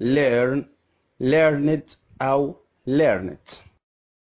learn learned learn learned